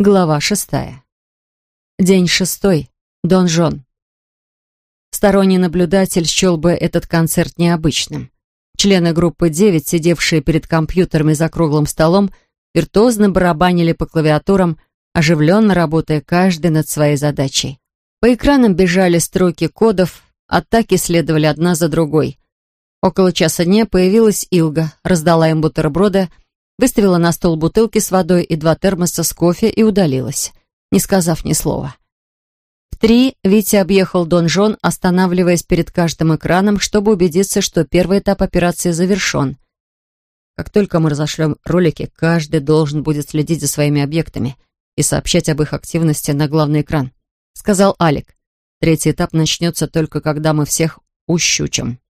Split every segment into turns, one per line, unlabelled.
Глава шестая. День шестой. Донжон. Сторонний наблюдатель счел бы этот концерт необычным. Члены группы 9, сидевшие перед компьютерами за круглым столом, виртуозно барабанили по клавиатурам, оживленно работая каждый над своей задачей. По экранам бежали строки кодов, атаки следовали одна за другой. Около часа дня появилась Илга, раздала им бутерброды, выставила на стол бутылки с водой и два термоса с кофе и удалилась, не сказав ни слова. В три Витя объехал донжон, останавливаясь перед каждым экраном, чтобы убедиться, что первый этап операции завершен. Как только мы разошлем ролики, каждый должен будет следить за своими объектами и сообщать об их активности на главный экран, сказал Алик. Третий этап начнется только когда мы всех ущучим.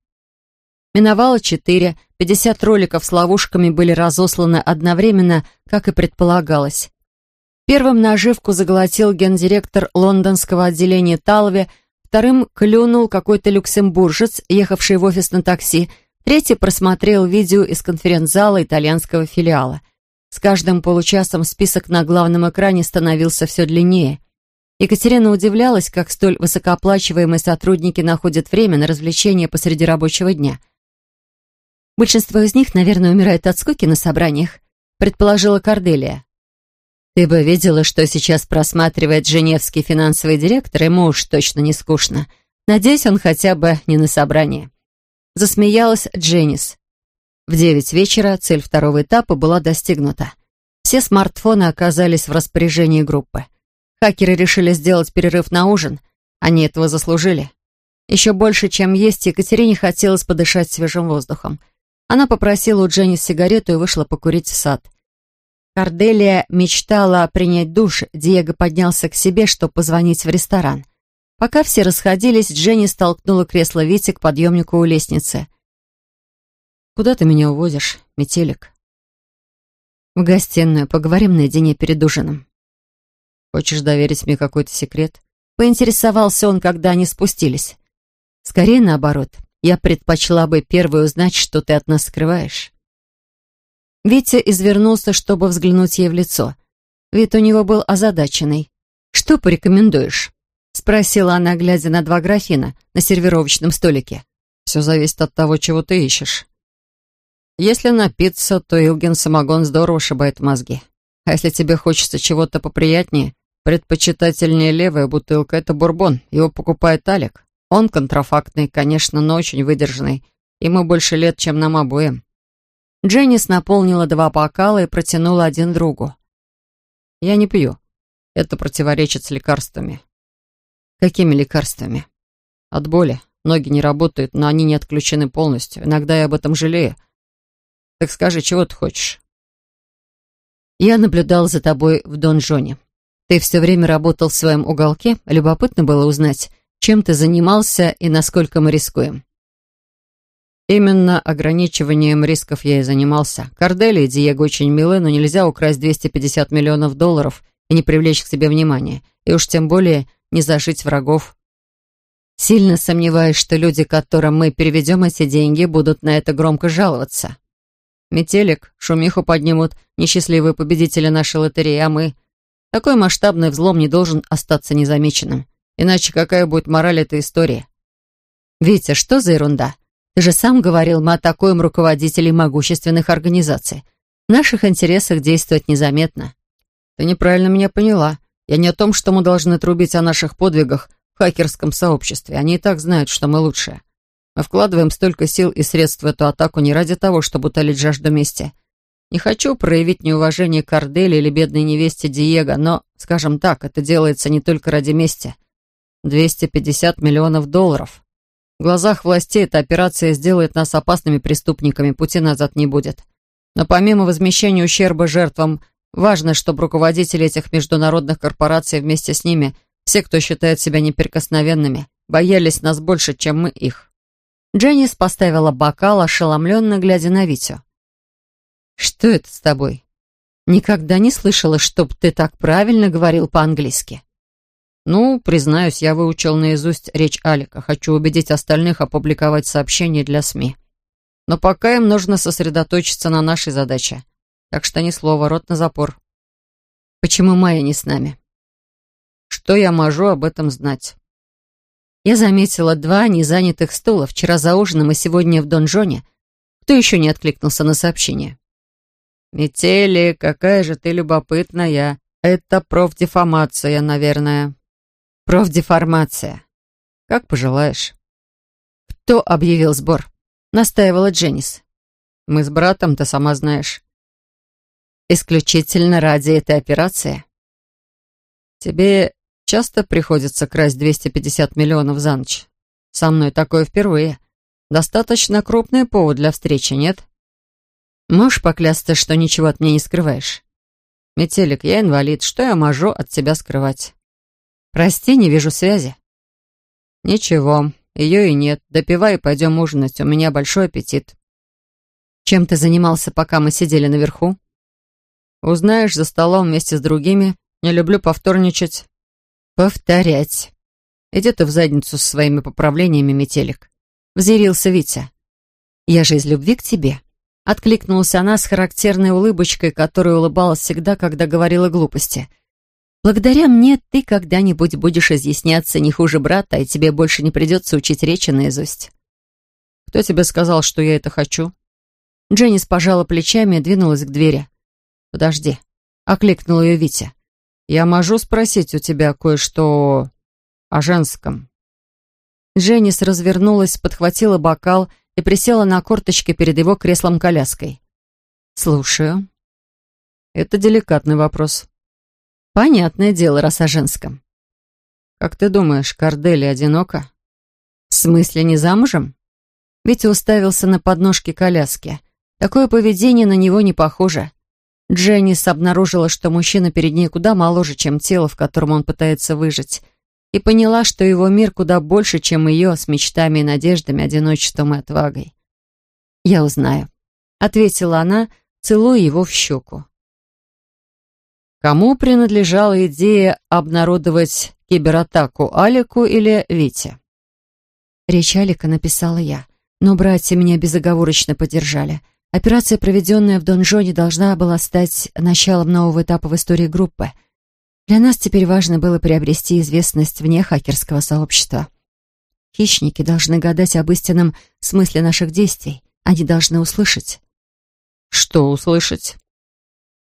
Миновало четыре, пятьдесят роликов с ловушками были разосланы одновременно, как и предполагалось. Первым наживку заглотил гендиректор лондонского отделения Талве, вторым клюнул какой-то люксембуржец, ехавший в офис на такси, третий просмотрел видео из конференц-зала итальянского филиала. С каждым получасом список на главном экране становился все длиннее. Екатерина удивлялась, как столь высокооплачиваемые сотрудники находят время на развлечения посреди рабочего дня. Большинство из них, наверное, умирает от скуки на собраниях, предположила Корделия. Ты бы видела, что сейчас просматривает женевский финансовый директор, ему уж точно не скучно. Надеюсь, он хотя бы не на собрании. Засмеялась Дженнис. В девять вечера цель второго этапа была достигнута. Все смартфоны оказались в распоряжении группы. Хакеры решили сделать перерыв на ужин. Они этого заслужили. Еще больше, чем есть, Екатерине хотелось подышать свежим воздухом. Она попросила у Дженни сигарету и вышла покурить в сад. Корделия мечтала принять душ, Диего поднялся к себе, чтобы позвонить в ресторан. Пока все расходились, Дженни столкнула кресло Вити к подъемнику у лестницы. «Куда ты меня увозишь, метелик?» «В гостиную. Поговорим наедине перед ужином». «Хочешь доверить мне какой-то секрет?» Поинтересовался он, когда они спустились. «Скорее наоборот. Я предпочла бы первой узнать, что ты от нас скрываешь». Витя извернулся, чтобы взглянуть ей в лицо. Вид у него был озадаченный. «Что порекомендуешь?» — спросила она, глядя на два графина на сервировочном столике. «Все зависит от того, чего ты ищешь. Если напиться, то Илген самогон здорово шибает мозги. А если тебе хочется чего-то поприятнее, предпочитательнее левая бутылка — это бурбон, его покупает Алик. Он контрафактный, конечно, но очень выдержанный. Ему больше лет, чем нам обоим. Дженнис наполнила два бокала и протянула один другу. «Я не пью. Это противоречит с лекарствами». «Какими лекарствами?» «От боли. Ноги не работают, но они не отключены полностью. Иногда я об этом жалею. Так скажи, чего ты хочешь?» «Я наблюдал за тобой в донжоне. Ты все время работал в своем уголке. Любопытно было узнать, чем ты занимался и насколько мы рискуем. Именно ограничиванием рисков я и занимался. Кордели и Диего очень милы, но нельзя украсть 250 миллионов долларов и не привлечь к себе внимания, и уж тем более не зашить врагов. Сильно сомневаюсь, что люди, которым мы переведем эти деньги, будут на это громко жаловаться. Метелик, шумиху поднимут несчастливые победители нашей лотереи, а мы... Такой масштабный взлом не должен остаться незамеченным. Иначе какая будет мораль этой истории? Витя, что за ерунда? Ты же сам говорил, мы атакуем руководителей могущественных организаций. В наших интересах действовать незаметно. Ты неправильно меня поняла. Я не о том, что мы должны трубить о наших подвигах в хакерском сообществе. Они и так знают, что мы лучшие. Мы вкладываем столько сил и средств в эту атаку не ради того, чтобы утолить жажду мести. Не хочу проявить неуважение к Кордели или бедной невесте Диего, но, скажем так, это делается не только ради мести. 250 миллионов долларов. В глазах властей эта операция сделает нас опасными преступниками, пути назад не будет. Но помимо возмещения ущерба жертвам, важно, чтобы руководители этих международных корпораций вместе с ними, все, кто считает себя неприкосновенными, боялись нас больше, чем мы их. Дженнис поставила бокал, ошеломленно глядя на Витю. «Что это с тобой? Никогда не слышала, чтоб ты так правильно говорил по-английски». Ну, признаюсь, я выучил наизусть речь Алика. Хочу убедить остальных опубликовать сообщение для СМИ. Но пока им нужно сосредоточиться на нашей задаче. Так что ни слова, рот на запор. Почему Майя не с нами?
Что я могу об этом знать?
Я заметила два незанятых стула вчера за ужином и сегодня в донжоне. Кто еще не откликнулся на сообщение?
«Метели, какая же ты любопытная. Это профдеформация, наверное».
«Профдеформация.
Как пожелаешь».
«Кто объявил сбор?» — настаивала Дженнис.
«Мы с братом, ты сама знаешь».
«Исключительно ради этой операции?»
«Тебе часто приходится красть 250 миллионов за ночь? Со мной такое впервые. Достаточно крупный повод для встречи, нет?»
Можешь поклясться, что ничего от меня не скрываешь?
Метелик, я инвалид, что я могу от тебя скрывать?
Прости, не вижу связи.
Ничего, ее и нет. Допивай и пойдем ужинать, у меня большой аппетит.
Чем ты занимался, пока мы сидели наверху?
Узнаешь за столом вместе с другими. Не люблю повторничать.
Повторять. Иди ты в задницу со своими поправлениями, метелик. Взъярился Витя. Я же из любви к тебе. Откликнулась она с характерной улыбочкой, которая улыбалась всегда, когда говорила глупости. «Благодаря мне ты когда-нибудь будешь изъясняться не хуже брата, и тебе больше не придется учить речи наизусть».
«Кто тебе сказал, что я это хочу?»
Дженнис пожала плечами и двинулась к двери.
«Подожди», —
окликнул ее Витя.
«Я могу спросить у тебя кое-что о женском?»
Дженнис развернулась, подхватила бокал и присела на корточки перед его креслом-коляской. «Слушаю».
«Это деликатный вопрос».
«Понятное дело, раз о женском».
«Как ты думаешь, Кордели одинока?»
«В смысле, не замужем?» Витя уставился на подножки коляски. Такое поведение на него не похоже. Дженнис обнаружила, что мужчина перед ней куда моложе, чем тело, в котором он пытается выжить и поняла, что его мир куда больше, чем ее, с мечтами и надеждами, одиночеством и отвагой. «Я узнаю», — ответила она, целуя его в щеку.
Кому принадлежала идея обнародовать кибератаку, Алику или Вите?
Речь Алика написала я, но братья меня безоговорочно поддержали. Операция, проведенная в Донжоне, должна была стать началом нового этапа в истории группы — для нас теперь важно было приобрести известность вне хакерского сообщества. Хищники должны гадать об истинном смысле наших действий. Они должны услышать.
Что услышать?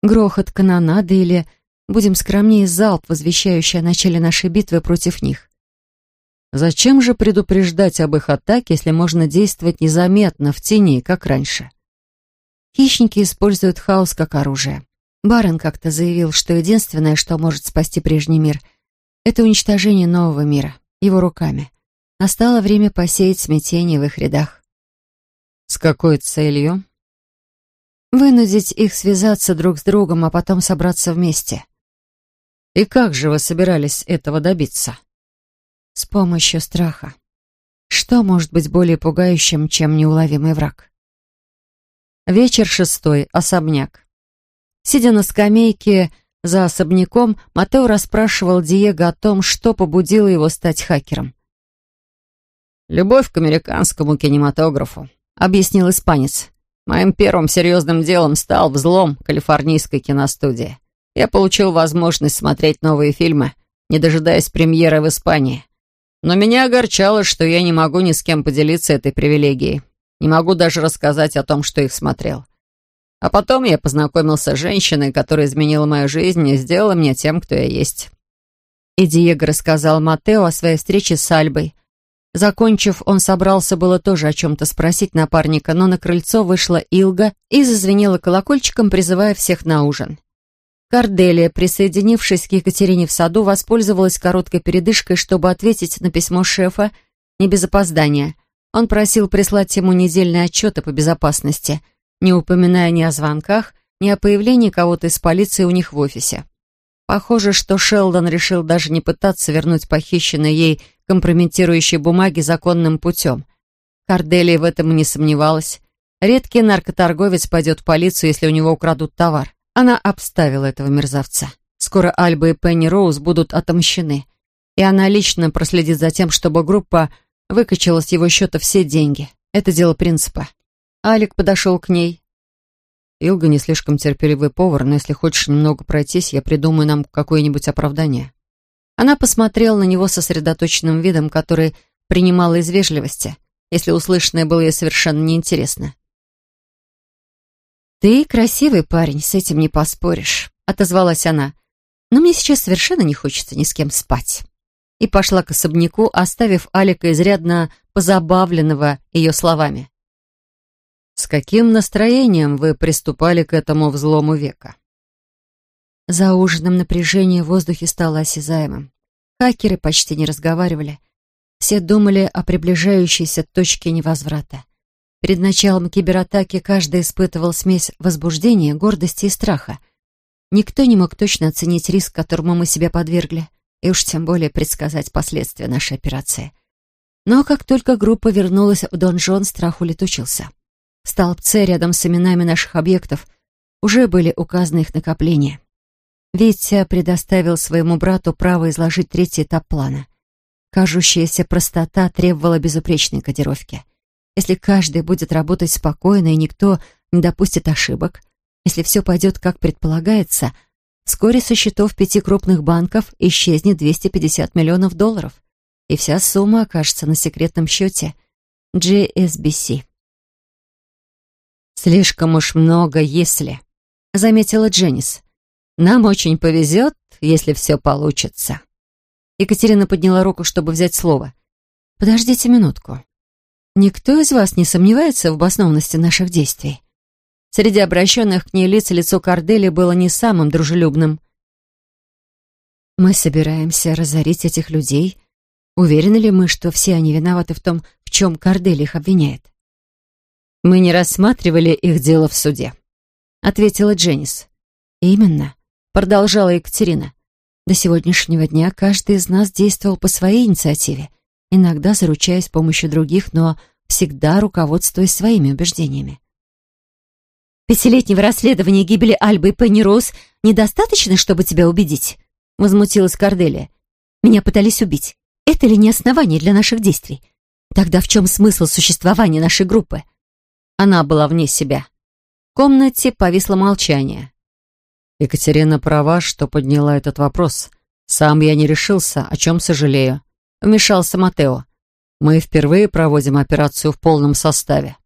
Грохот канонады или, будем скромнее, залп, возвещающий о начале нашей битвы против них.
Зачем же предупреждать об их атаке, если можно действовать незаметно, в тени, как раньше?
Хищники используют хаос как оружие. Барон как-то заявил, что единственное, что может спасти прежний мир, это уничтожение нового мира, его руками. Настало время посеять смятение в их рядах.
С какой целью?
Вынудить их связаться друг с другом, а потом собраться вместе.
И как же вы собирались этого добиться?
С помощью страха. Что может быть более пугающим, чем неуловимый враг?
Вечер шестой. Особняк.
Сидя на скамейке за особняком, Матео расспрашивал Диего о том, что побудило его стать хакером.
«Любовь к американскому кинематографу», — объяснил испанец. «Моим первым серьезным делом стал взлом калифорнийской киностудии. Я получил возможность смотреть новые фильмы, не дожидаясь премьеры в Испании. Но меня огорчало, что я не могу ни с кем поделиться этой привилегией. Не могу даже рассказать о том, что их смотрел. А потом я познакомился с женщиной, которая изменила мою жизнь и сделала меня тем, кто я есть.
И Диего рассказал Матео о своей встрече с Альбой. Закончив, он собрался было тоже о чем-то спросить напарника, но на крыльцо вышла Илга и зазвенела колокольчиком, призывая всех на ужин. Карделия, присоединившись к Екатерине в саду, воспользовалась короткой передышкой, чтобы ответить на письмо шефа не без опоздания. Он просил прислать ему недельные отчеты по безопасности – не упоминая ни о звонках, ни о появлении кого-то из полиции у них в офисе. Похоже, что Шелдон решил даже не пытаться вернуть похищенные ей компрометирующие бумаги законным путем. Карделия в этом не сомневалась. Редкий наркоторговец пойдет в полицию, если у него украдут товар. Она обставила этого мерзавца. Скоро Альба и Пенни Роуз будут отомщены. И она лично проследит за тем, чтобы группа выкачала с его счета все деньги. Это дело принципа. Алик подошел к ней.
Илга не слишком терпеливый повар, но если хочешь немного пройтись, я придумаю нам какое-нибудь оправдание».
Она посмотрела на него сосредоточенным видом, который принимала из вежливости, если услышанное было ей совершенно неинтересно. «Ты красивый парень, с этим не поспоришь», — отозвалась она. «Но мне сейчас совершенно не хочется ни с кем спать». И пошла к особняку, оставив Алика изрядно позабавленного ее словами.
«С каким настроением вы приступали к этому взлому века?»
За ужином напряжение в воздухе стало осязаемым. Хакеры почти не разговаривали. Все думали о приближающейся точке невозврата. Перед началом кибератаки каждый испытывал смесь возбуждения, гордости и страха. Никто не мог точно оценить риск, которому мы себя подвергли, и уж тем более предсказать последствия нашей операции. Но как только группа вернулась в донжон, страх улетучился. В столбце рядом с именами наших объектов уже были указаны их накопления. Витя предоставил своему брату право изложить третий этап плана. Кажущаяся простота требовала безупречной кодировки. Если каждый будет работать спокойно и никто не допустит ошибок, если все пойдет как предполагается, вскоре со счетов пяти крупных банков исчезнет 250 миллионов долларов, и вся сумма окажется на секретном счете GSBC. «Слишком уж много «если», — заметила Дженнис. Нам очень повезет, если все получится. Екатерина подняла руку, чтобы взять слово. Подождите минутку. Никто из вас не сомневается в обоснованности наших действий? Среди обращенных к ней лиц лицо Кардели было не самым дружелюбным. Мы собираемся разорить этих людей. Уверены ли мы, что все они виноваты в том, в чем Кардели их обвиняет? Мы не рассматривали их дело в суде, ответила Дженнис. Именно продолжала Екатерина. До сегодняшнего дня каждый из нас действовал по своей инициативе, иногда заручаясь помощью других, но всегда руководствуясь своими убеждениями. «Пятилетнего расследования гибели Альбы и Пенни Роуз недостаточно, чтобы тебя убедить?» — возмутилась Корделия. «Меня пытались убить. Это ли не основание для наших действий? Тогда в чем смысл существования нашей группы?» Она была вне себя. В комнате повисло молчание.
Екатерина права, что подняла этот вопрос. Сам я не решился, о чем сожалею. Вмешался Матео. Мы впервые проводим операцию в полном составе.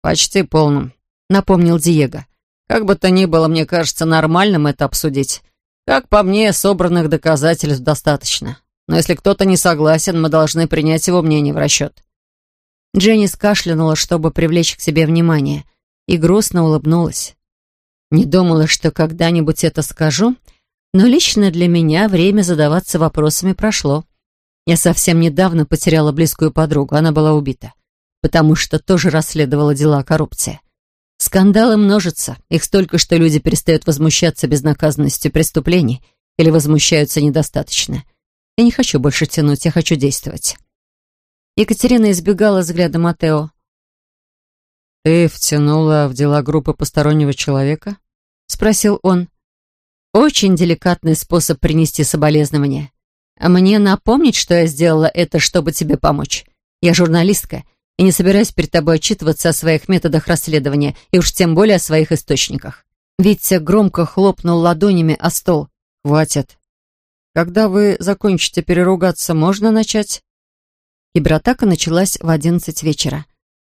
Почти полном, напомнил Диего. Как бы то ни было, мне кажется нормальным это обсудить. Как по мне, собранных доказательств достаточно. Но если кто-то не согласен, мы должны принять его мнение в расчет.
Дженни скашлянула, чтобы привлечь к себе внимание, и грустно улыбнулась. Не думала, что когда-нибудь это скажу, но лично для меня время задаваться вопросами прошло. Я совсем недавно потеряла близкую подругу, она была убита, потому что тоже расследовала дела о коррупции. Скандалы множатся, их столько, что люди перестают возмущаться безнаказанностью преступлений или возмущаются недостаточно. Я не хочу больше тянуть, я хочу действовать. Екатерина избегала взгляда Матео.
«Ты втянула в дела группы постороннего человека?» — спросил он.
«Очень деликатный способ принести соболезнования. А мне напомнить, что я сделала это, чтобы тебе помочь. Я журналистка и не собираюсь перед тобой отчитываться о своих методах расследования и уж тем более о своих источниках». Витя громко хлопнул ладонями о стол.
«Хватит. Когда вы закончите переругаться, можно начать?»
Кибератака началась в одиннадцать вечера.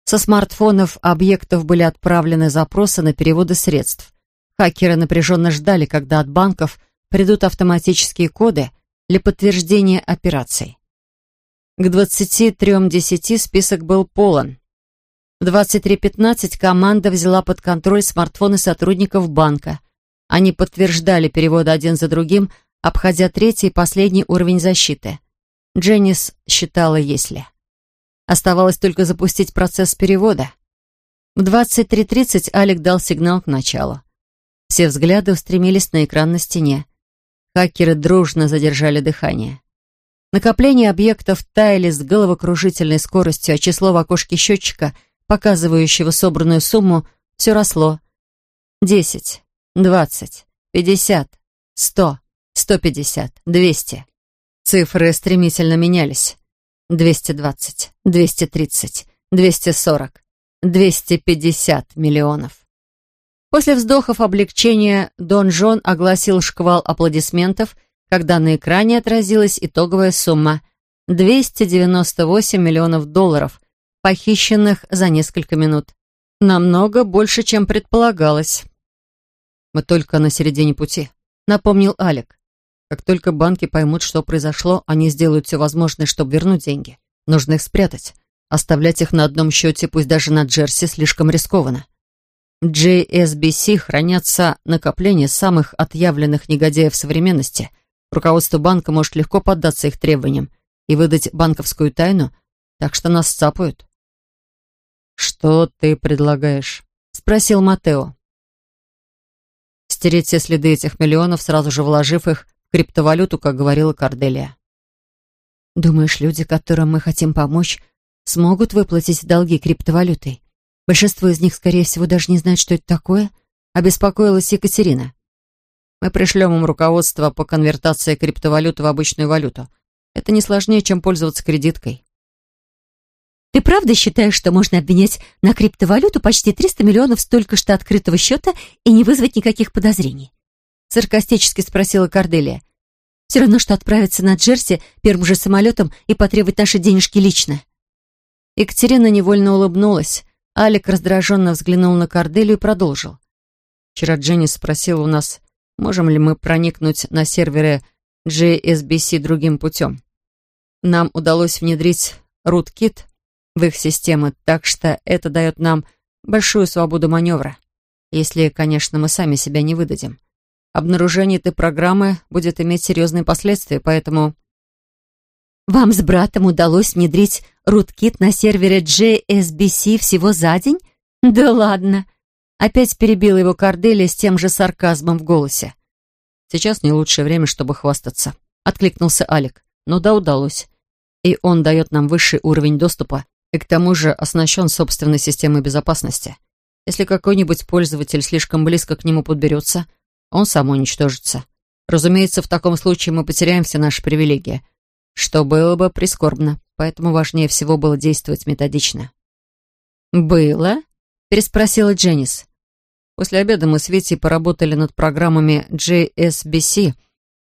Со смартфонов объектов были отправлены запросы на переводы средств. Хакеры напряженно ждали, когда от банков придут автоматические коды для подтверждения операций. К 23.10 список был полон. В 23.15 команда взяла под контроль смартфоны сотрудников банка. Они подтверждали переводы один за другим, обходя третий и последний уровень защиты. Дженнис считала «если». Оставалось только запустить процесс перевода. В 23.30 Алик дал сигнал к началу. Все взгляды устремились на экран на стене. Хакеры дружно задержали дыхание. Накопление объектов таяли с головокружительной скоростью, а число в окошке счетчика, показывающего собранную сумму, все росло. Десять, двадцать, пятьдесят, сто, сто пятьдесят, двести. Цифры стремительно менялись. 220, 230, 240, 250 миллионов. После вздохов облегчения Дон Жон огласил шквал аплодисментов, когда на экране отразилась итоговая сумма – 298 миллионов долларов, похищенных за несколько минут. Намного больше, чем предполагалось. «Мы только на середине пути», — напомнил Алек. «Как только банки поймут, что произошло, они сделают все возможное, чтобы вернуть деньги. Нужно их спрятать. Оставлять их на одном счете, пусть даже на Джерси, слишком рискованно. В JSBC хранятся накопления самых отъявленных негодяев современности. Руководство банка может легко поддаться их требованиям и выдать банковскую тайну, так что нас цапают. «Что ты предлагаешь?» — спросил Матео. Стереть все следы этих миллионов, сразу же вложив их криптовалюту, как говорила Корделия. «Думаешь, люди, которым мы хотим помочь, смогут выплатить долги криптовалютой? Большинство из них, скорее всего, даже не знают, что это такое», — обеспокоилась Екатерина. «Мы пришлем им руководство по конвертации криптовалюты в обычную валюту. Это не сложнее, чем пользоваться кредиткой».
«Ты правда считаешь, что можно обменять на криптовалюту почти 300 миллионов с только что открытого счета и не вызвать никаких подозрений?» Саркастически спросила Корделия. «Все равно, что отправиться на Джерси первым же самолетом и потребовать наши денежки лично».
Екатерина невольно улыбнулась. Алик раздраженно взглянул на Корделию и продолжил. Вчера Дженни спросила у нас, можем ли мы проникнуть на серверы JSBC другим путем. Нам удалось внедрить rootkit в их системы, так что это дает нам большую свободу маневра, если, конечно, мы сами себя не выдадим. Обнаружение этой программы будет иметь серьезные последствия, поэтому...
Вам с братом удалось внедрить руткит на сервере JSBC всего за день? Да ладно.
Опять перебила его Корделия с тем же сарказмом в голосе. Сейчас не лучшее время, чтобы хвастаться. Откликнулся Алик. Но да, удалось. И он дает нам высший уровень доступа и к тому же оснащен собственной системой безопасности. Если какой-нибудь пользователь слишком близко к нему подберется, он сам уничтожится. Разумеется, в таком случае мы потеряем все наши привилегии — что было бы прискорбно, поэтому важнее всего было действовать методично.
«Было?» — переспросила Дженнис.
После обеда мы с Витей поработали над программами JSBC.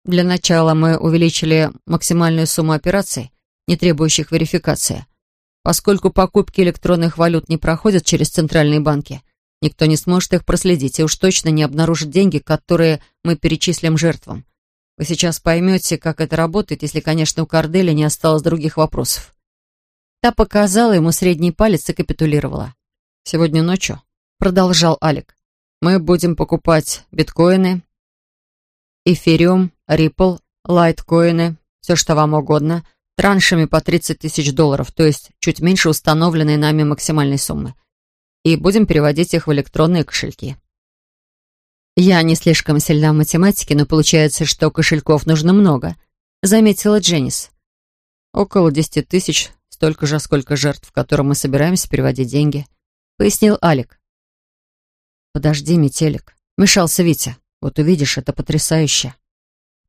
Для начала мы увеличили максимальную сумму операций, не требующих верификации. Поскольку покупки электронных валют не проходят через центральные банки, никто не сможет их проследить и уж точно не обнаружит деньги, которые мы перечислим жертвам. Вы сейчас поймете, как это работает, если, конечно, у Кордели не осталось других вопросов. Та показала ему средний палец и капитулировала. «Сегодня ночью», — продолжал Алик, «мы будем покупать биткоины, эфириум, рипл, лайткоины, все, что вам угодно, траншами по 30 тысяч долларов, то есть чуть меньше установленной нами максимальной суммы, и будем переводить их в электронные кошельки. «Я не слишком сильна в математике, но получается, что кошельков нужно много», — заметила Дженнис. «Около десяти тысяч, столько же, сколько жертв, которым мы собираемся переводить деньги», — пояснил Алик. «Подожди, метелик», — мешался Витя. «Вот увидишь, это потрясающе».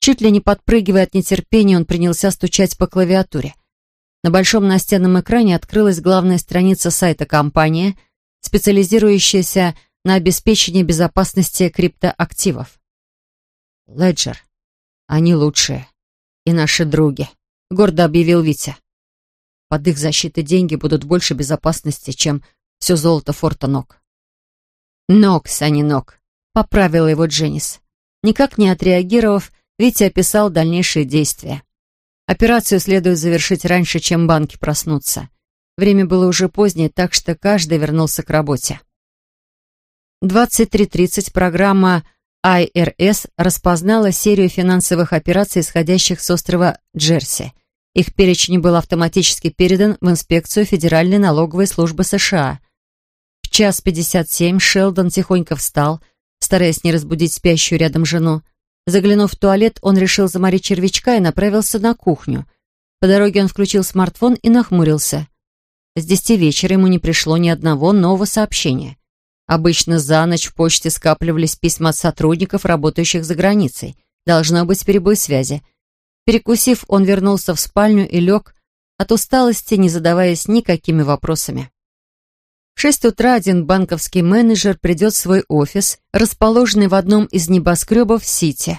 Чуть ли не подпрыгивая от нетерпения, он принялся стучать по клавиатуре. На большом настенном экране открылась главная страница сайта компании, специализирующаяся на обеспечение безопасности криптоактивов. Леджер. Они лучшие. И наши други, гордо объявил Витя. Под их защитой деньги будут больше безопасности, чем все золото Форта Нок. Нокс, а не Нок, поправила его Дженнис. Никак не отреагировав, Витя описал дальнейшие действия. Операцию следует завершить раньше, чем банки проснутся. Время было уже позднее, так что каждый вернулся к работе. 23.30 программа IRS распознала серию финансовых операций, исходящих с острова Джерси. Их перечень был автоматически передан в инспекцию Федеральной налоговой службы США. В час 57 Шелдон тихонько встал, стараясь не разбудить спящую рядом жену. Заглянув в туалет, он решил заморить червячка и направился на кухню. По дороге он включил смартфон и нахмурился. С десяти вечера ему не пришло ни одного нового сообщения. Обычно за ночь в почте скапливались письма от сотрудников, работающих за границей. Должно быть перебой связи. Перекусив, он вернулся в спальню и лег, от усталости не задаваясь никакими вопросами. В шесть утра один банковский менеджер придет в свой офис, расположенный в одном из небоскребов Сити.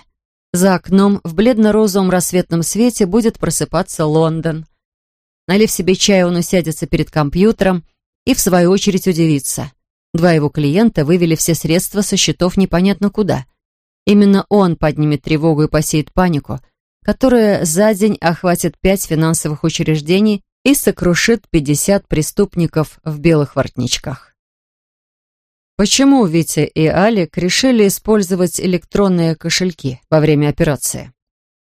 За окном в бледно-розовом рассветном свете будет просыпаться Лондон. Налив себе чая, он усядется перед компьютером и, в свою очередь, удивится. Два его клиента вывели все средства со счетов непонятно куда. Именно он поднимет тревогу и посеет панику, которая за день охватит пять финансовых учреждений и сокрушит 50 преступников в белых воротничках. Почему Витя и Алик решили использовать электронные кошельки во время операции?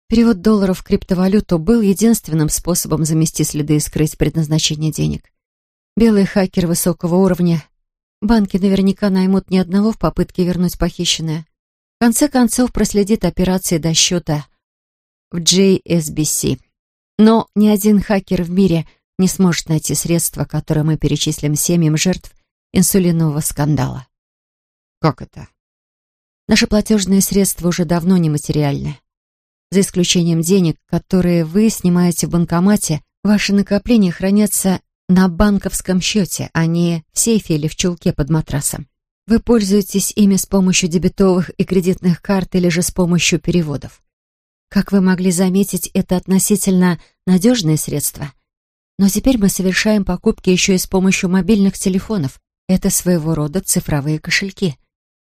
Перевод долларов в криптовалюту был единственным способом замести следы и скрыть предназначение денег. Белые хакеры высокого уровня. Банки наверняка наймут ни одного в попытке вернуть похищенное. В конце концов проследит операции до счета в JSBC. Но ни один хакер в мире не сможет найти средства, которые мы перечислим семьям жертв инсулинового скандала.
Как это?
Наши платежные средства уже давно нематериальны. За исключением денег, которые вы снимаете в банкомате, ваши накопления хранятся на банковском счете, а не в сейфе или в чулке под матрасом. Вы пользуетесь ими с помощью дебетовых и кредитных карт или же с помощью переводов. Как вы могли заметить, это относительно надежные средства. Но теперь мы совершаем покупки еще и с помощью мобильных телефонов. Это своего рода цифровые кошельки.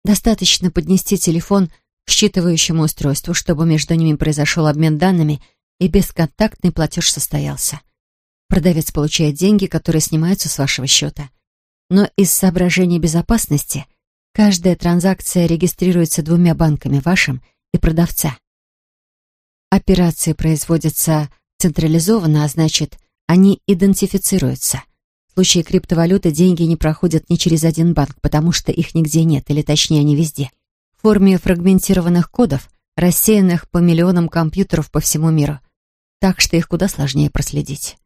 Достаточно поднести телефон считывающему устройству, чтобы между ними произошел обмен данными и бесконтактный платеж состоялся. Продавец получает деньги, которые снимаются с вашего счета. Но из соображений безопасности каждая транзакция регистрируется двумя банками, вашим и продавца. Операции производятся централизованно, а значит, они идентифицируются. В случае криптовалюты деньги не проходят ни через один банк, потому что их нигде нет, или точнее они везде. В форме фрагментированных кодов, рассеянных по миллионам компьютеров по всему миру. Так что их куда сложнее проследить.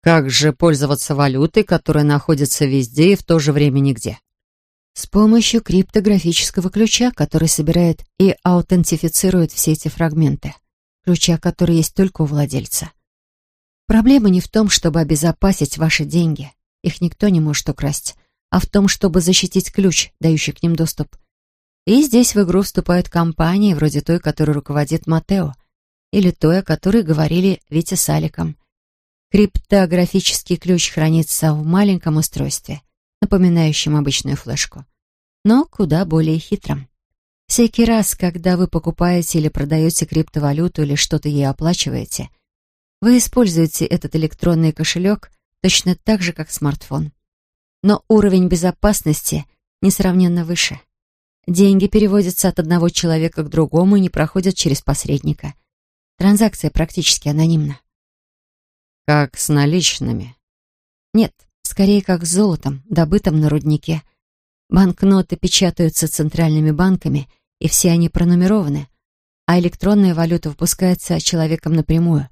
Как же пользоваться валютой, которая находится везде и в то же время нигде?
С помощью криптографического ключа, который собирает и аутентифицирует все эти фрагменты. Ключа, который есть только у владельца. Проблема не в том, чтобы обезопасить ваши деньги. Их никто не может украсть. А в том, чтобы защитить ключ, дающий к ним доступ. И здесь в игру вступают компании, вроде той, которой руководит Матео, или той, о которой говорили Витя с Аликом. Криптографический ключ хранится в маленьком устройстве — напоминающим обычную флешку, но куда более хитрым. Всякий раз, когда вы покупаете или продаете криптовалюту или что-то ей оплачиваете, вы используете этот электронный кошелек точно так же, как смартфон. Но уровень безопасности несравненно выше. Деньги переводятся от одного человека к другому и не проходят через посредника. Транзакция практически анонимна.
Как с наличными?
Нет, скорее как с золотом, добытым на руднике. Банкноты печатаются центральными банками, и все они пронумерованы, а электронная валюта выпускается человеком напрямую.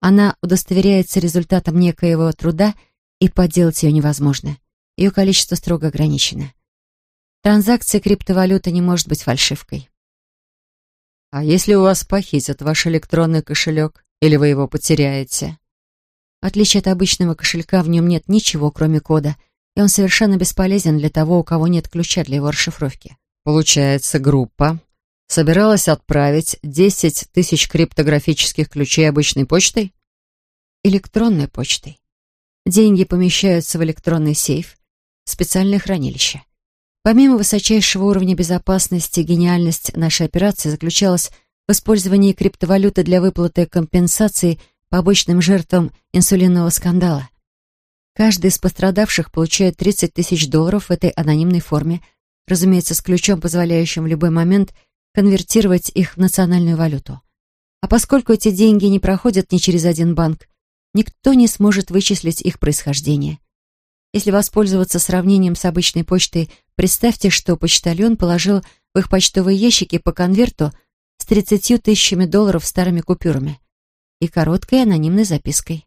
Она удостоверяется результатом некоего труда, и подделать ее невозможно. Ее количество строго ограничено. Транзакция криптовалюты не может быть фальшивкой.
А если у вас похитят ваш электронный кошелек, или вы его потеряете?
В отличие от обычного кошелька, в нем нет ничего, кроме кода, и он совершенно бесполезен для того, у кого нет ключа для его расшифровки.
Получается, группа собиралась отправить 10 тысяч криптографических ключей обычной почтой?
Электронной почтой. Деньги помещаются в электронный сейф, специальное хранилище. Помимо высочайшего уровня безопасности, гениальность нашей операции заключалась в использовании криптовалюты для выплаты компенсаций побочным жертвам инсулинного скандала. Каждый из пострадавших получает 30 тысяч долларов в этой анонимной форме, разумеется, с ключом, позволяющим в любой момент конвертировать их в национальную валюту. А поскольку эти деньги не проходят ни через один банк, никто не сможет вычислить их происхождение. Если воспользоваться сравнением с обычной почтой, представьте, что почтальон положил в их почтовые ящики по конверту с 30 тысячами долларов старыми купюрами и короткой анонимной запиской.